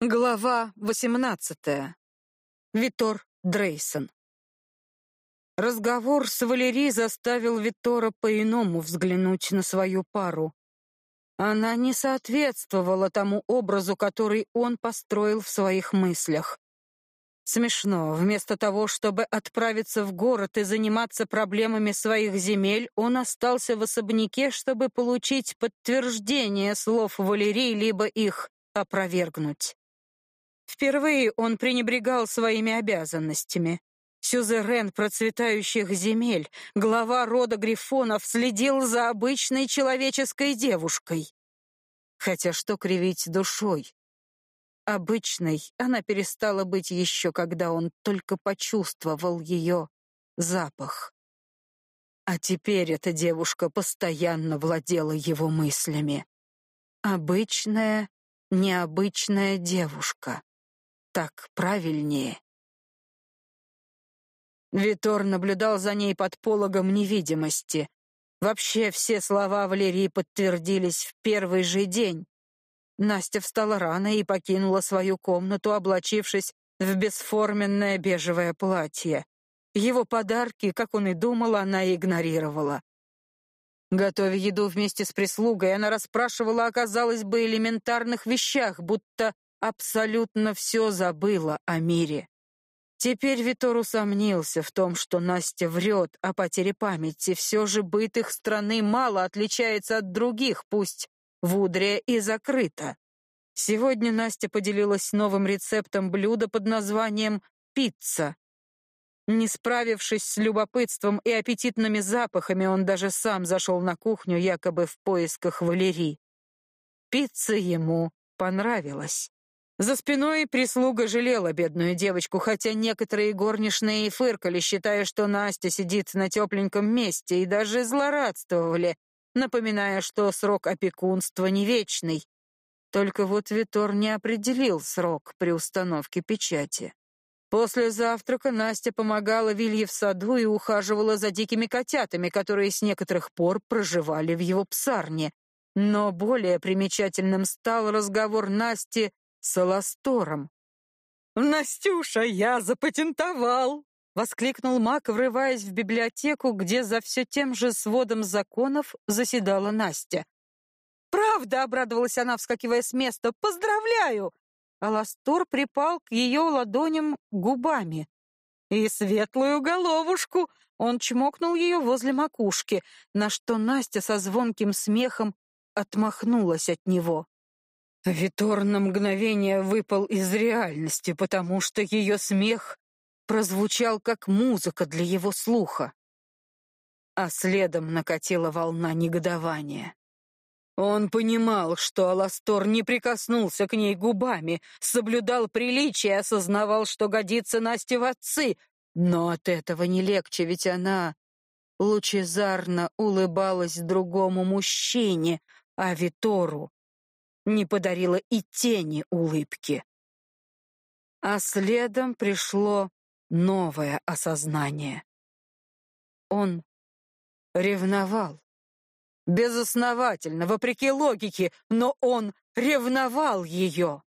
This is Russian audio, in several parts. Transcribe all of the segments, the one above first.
Глава 18. Витор Дрейсон. Разговор с Валерией заставил Витора по-иному взглянуть на свою пару. Она не соответствовала тому образу, который он построил в своих мыслях. Смешно, вместо того, чтобы отправиться в город и заниматься проблемами своих земель, он остался в особняке, чтобы получить подтверждение слов Валерии либо их опровергнуть. Впервые он пренебрегал своими обязанностями. Сюзерен процветающих земель, глава рода Грифонов, следил за обычной человеческой девушкой. Хотя что кривить душой? Обычной она перестала быть еще, когда он только почувствовал ее запах. А теперь эта девушка постоянно владела его мыслями. Обычная, необычная девушка так правильнее. Витор наблюдал за ней под пологом невидимости. Вообще все слова Валерии подтвердились в первый же день. Настя встала рано и покинула свою комнату, облачившись в бесформенное бежевое платье. Его подарки, как он и думал, она игнорировала. Готовя еду вместе с прислугой, она расспрашивала о, казалось бы, элементарных вещах, будто абсолютно все забыла о мире. Теперь Витор усомнился в том, что Настя врет о потере памяти. Все же быт их страны мало отличается от других, пусть вудрия и закрыта. Сегодня Настя поделилась новым рецептом блюда под названием «пицца». Не справившись с любопытством и аппетитными запахами, он даже сам зашел на кухню, якобы в поисках Валерии. Пицца ему понравилась. За спиной прислуга жалела бедную девочку, хотя некоторые горничные и фыркали, считая, что Настя сидит на тепленьком месте, и даже злорадствовали, напоминая, что срок опекунства не вечный. Только вот Витор не определил срок при установке печати. После завтрака Настя помогала Вилье в саду и ухаживала за дикими котятами, которые с некоторых пор проживали в его псарне. Но более примечательным стал разговор Насти с Аластором. «Настюша, я запатентовал!» — воскликнул Мак, врываясь в библиотеку, где за все тем же сводом законов заседала Настя. «Правда!» — обрадовалась она, вскакивая с места. «Поздравляю!» Аластор припал к ее ладоням губами. «И светлую головушку!» Он чмокнул ее возле макушки, на что Настя со звонким смехом отмахнулась от него. Витор на мгновение выпал из реальности, потому что ее смех прозвучал как музыка для его слуха. А следом накатила волна негодования. Он понимал, что Аластор не прикоснулся к ней губами, соблюдал приличие, осознавал, что годится Насте в отцы, но от этого не легче, ведь она лучезарно улыбалась другому мужчине, а Витору не подарила и тени улыбки. А следом пришло новое осознание. Он ревновал. Безосновательно, вопреки логике, но он ревновал ее.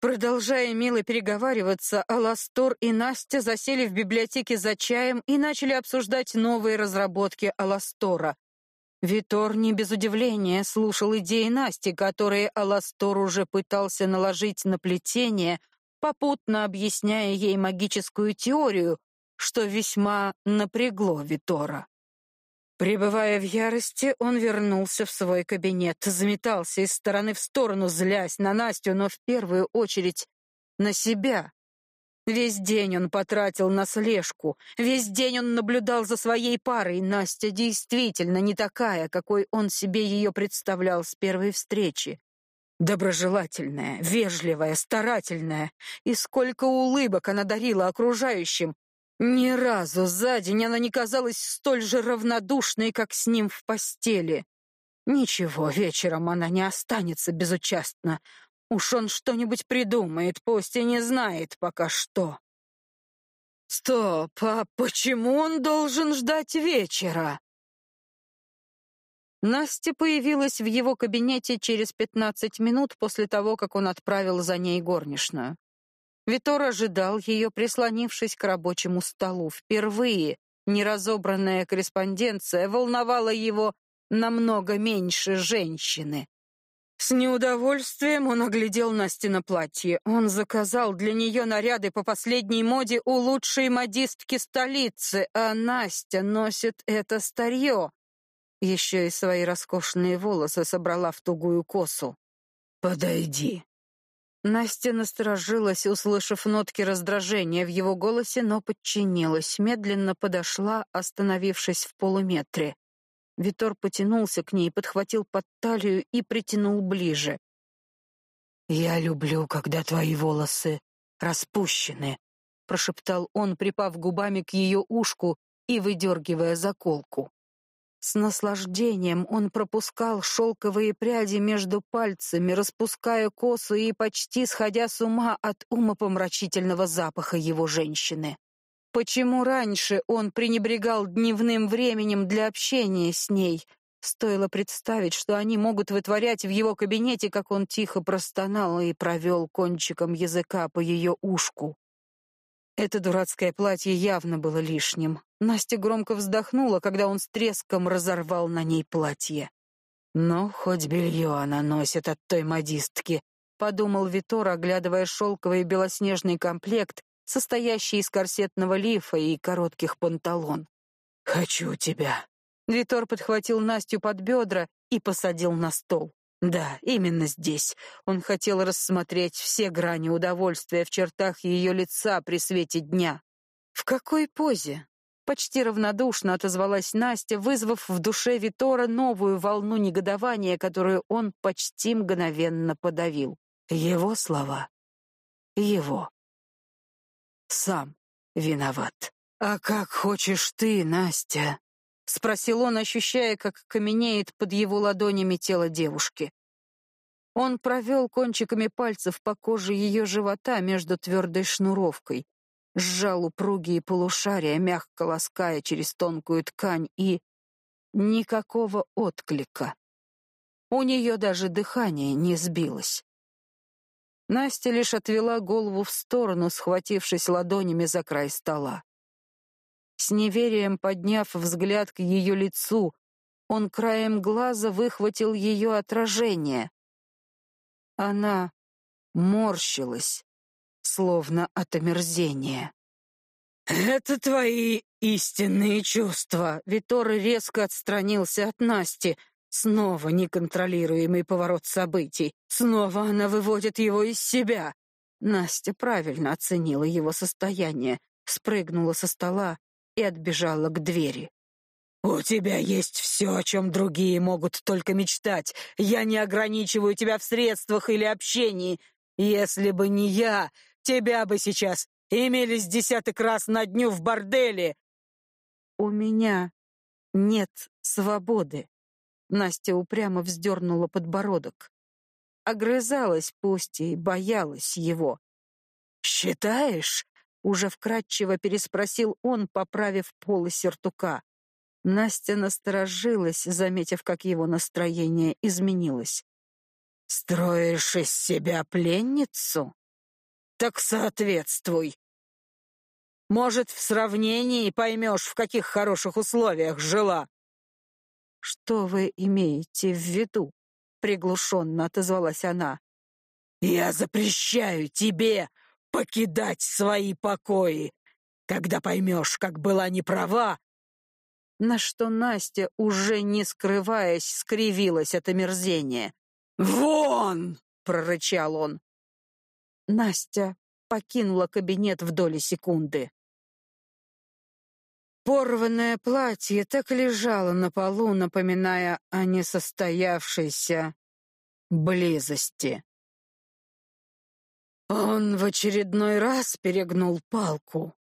Продолжая мило переговариваться, Аластор и Настя засели в библиотеке за чаем и начали обсуждать новые разработки Аластора. Витор не без удивления слушал идеи Насти, которые Аластор уже пытался наложить на плетение, попутно объясняя ей магическую теорию, что весьма напрягло Витора. Пребывая в ярости, он вернулся в свой кабинет, заметался из стороны в сторону, злясь на Настю, но в первую очередь на себя. Весь день он потратил на слежку, весь день он наблюдал за своей парой. Настя действительно не такая, какой он себе ее представлял с первой встречи. Доброжелательная, вежливая, старательная. И сколько улыбок она дарила окружающим. Ни разу за день она не казалась столь же равнодушной, как с ним в постели. Ничего, вечером она не останется безучастна. Уж он что-нибудь придумает, пусть и не знает пока что. Стоп, а почему он должен ждать вечера? Настя появилась в его кабинете через 15 минут после того, как он отправил за ней горничную. Витор ожидал ее, прислонившись к рабочему столу. Впервые неразобранная корреспонденция волновала его намного меньше женщины. С неудовольствием он оглядел Настино платье. Он заказал для нее наряды по последней моде у лучшей модистки столицы, а Настя носит это старье. Еще и свои роскошные волосы собрала в тугую косу. «Подойди». Настя насторожилась, услышав нотки раздражения в его голосе, но подчинилась, медленно подошла, остановившись в полуметре. Витор потянулся к ней, подхватил под талию и притянул ближе. «Я люблю, когда твои волосы распущены», — прошептал он, припав губами к ее ушку и выдергивая заколку. С наслаждением он пропускал шелковые пряди между пальцами, распуская косу и почти сходя с ума от умопомрачительного запаха его женщины. Почему раньше он пренебрегал дневным временем для общения с ней? Стоило представить, что они могут вытворять в его кабинете, как он тихо простонал и провел кончиком языка по ее ушку. Это дурацкое платье явно было лишним. Настя громко вздохнула, когда он с треском разорвал на ней платье. «Ну, хоть белье она носит от той модистки», — подумал Витор, оглядывая шелковый белоснежный комплект, состоящий из корсетного лифа и коротких панталон. «Хочу тебя». Витор подхватил Настю под бедра и посадил на стол. Да, именно здесь. Он хотел рассмотреть все грани удовольствия в чертах ее лица при свете дня. В какой позе? Почти равнодушно отозвалась Настя, вызвав в душе Витора новую волну негодования, которую он почти мгновенно подавил. Его слова. Его сам виноват. А как хочешь ты, Настя? спросил он, ощущая, как каменеет под его ладонями тело девушки. Он провел кончиками пальцев по коже ее живота между твердой шнуровкой, сжал упругие полушария, мягко лаская через тонкую ткань, и никакого отклика. У нее даже дыхание не сбилось. Настя лишь отвела голову в сторону, схватившись ладонями за край стола. С неверием подняв взгляд к ее лицу, он краем глаза выхватил ее отражение. Она морщилась, словно от омерзения. «Это твои истинные чувства!» Витор резко отстранился от Насти, Снова неконтролируемый поворот событий. Снова она выводит его из себя. Настя правильно оценила его состояние, спрыгнула со стола и отбежала к двери. «У тебя есть все, о чем другие могут только мечтать. Я не ограничиваю тебя в средствах или общении. Если бы не я, тебя бы сейчас имелись десяток раз на дню в борделе». «У меня нет свободы», Настя упрямо вздернула подбородок. Огрызалась пусть и боялась его. «Считаешь?» — уже вкратчиво переспросил он, поправив полы сертука. Настя насторожилась, заметив, как его настроение изменилось. «Строишь из себя пленницу? Так соответствуй. Может, в сравнении поймешь, в каких хороших условиях жила. Что вы имеете в виду? приглушенно отозвалась она. Я запрещаю тебе покидать свои покои. Когда поймешь, как была неправа, на что Настя, уже не скрываясь, скривилась от омерзения. «Вон!» — прорычал он. Настя покинула кабинет в доли секунды. Порванное платье так лежало на полу, напоминая о несостоявшейся близости. Он в очередной раз перегнул палку.